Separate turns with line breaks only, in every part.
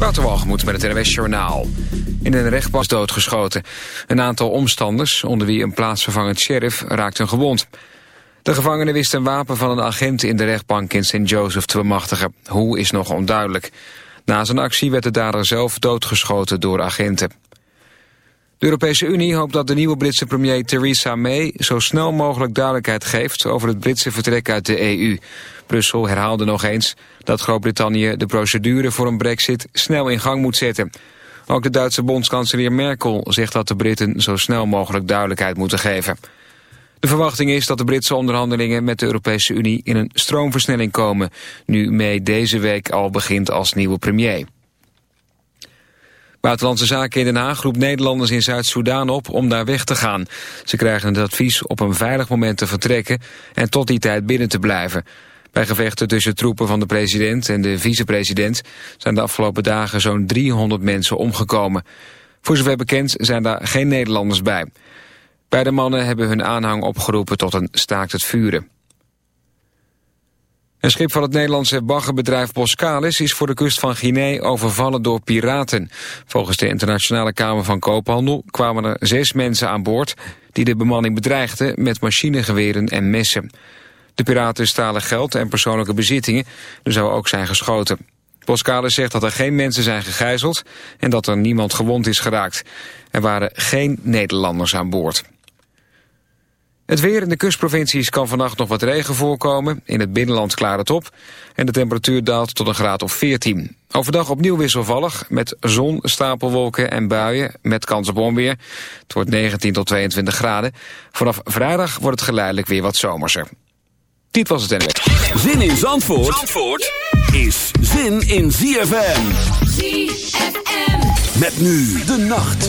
Waterwalgemoed met het NWS Journaal. In een rechtbank doodgeschoten. Een aantal omstanders, onder wie een plaatsvervangend sheriff, raakten gewond. De gevangenen wist een wapen van een agent in de rechtbank in St. Joseph te bemachtigen. Hoe is nog onduidelijk. Na zijn actie werd de dader zelf doodgeschoten door agenten. De Europese Unie hoopt dat de nieuwe Britse premier Theresa May... zo snel mogelijk duidelijkheid geeft over het Britse vertrek uit de EU. Brussel herhaalde nog eens dat Groot-Brittannië de procedure voor een brexit snel in gang moet zetten. Ook de Duitse bondskanselier Merkel zegt dat de Britten zo snel mogelijk duidelijkheid moeten geven. De verwachting is dat de Britse onderhandelingen met de Europese Unie in een stroomversnelling komen, nu May deze week al begint als nieuwe premier. Buitenlandse Zaken in Den Haag roept Nederlanders in Zuid-Soedan op om daar weg te gaan. Ze krijgen het advies op een veilig moment te vertrekken en tot die tijd binnen te blijven. Bij gevechten tussen troepen van de president en de vicepresident zijn de afgelopen dagen zo'n 300 mensen omgekomen. Voor zover bekend zijn daar geen Nederlanders bij. Beide mannen hebben hun aanhang opgeroepen tot een staakt het vuren. Een schip van het Nederlandse baggerbedrijf Boskalis is voor de kust van Guinea overvallen door piraten. Volgens de Internationale Kamer van Koophandel kwamen er zes mensen aan boord die de bemanning bedreigden met machinegeweren en messen. De piraten stalen geld en persoonlijke bezittingen. Er zou ook zijn geschoten. Boskalis zegt dat er geen mensen zijn gegijzeld en dat er niemand gewond is geraakt. Er waren geen Nederlanders aan boord. Het weer in de kustprovincies kan vannacht nog wat regen voorkomen. In het binnenland klaart het op. En de temperatuur daalt tot een graad of 14. Overdag opnieuw wisselvallig met zon, stapelwolken en buien met kans op onweer. Het wordt 19 tot 22 graden. Vanaf vrijdag wordt het geleidelijk weer wat zomerser. Dit was het NW.
Zin in Zandvoort, Zandvoort is zin in ZFM. ZFM. Met nu de nacht.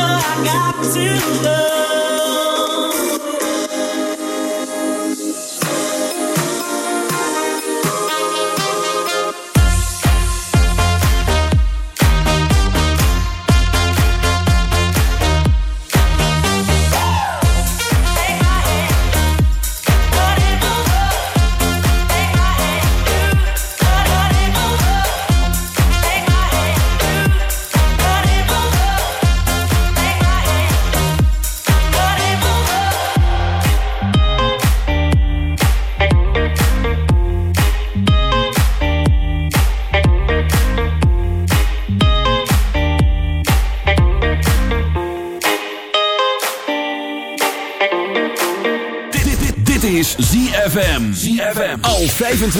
I got
to love.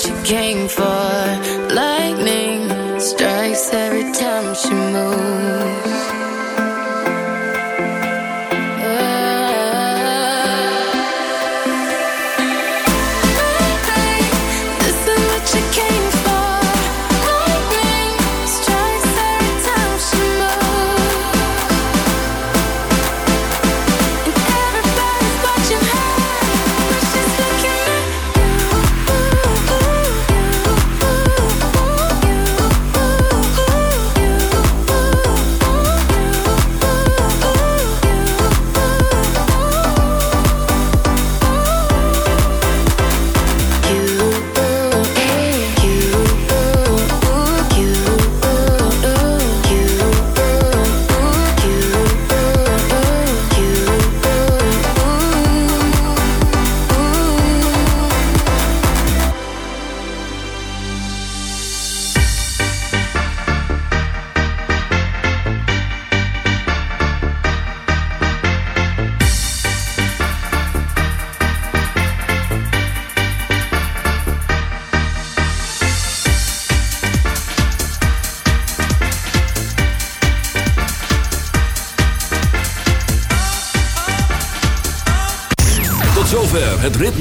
what you came for.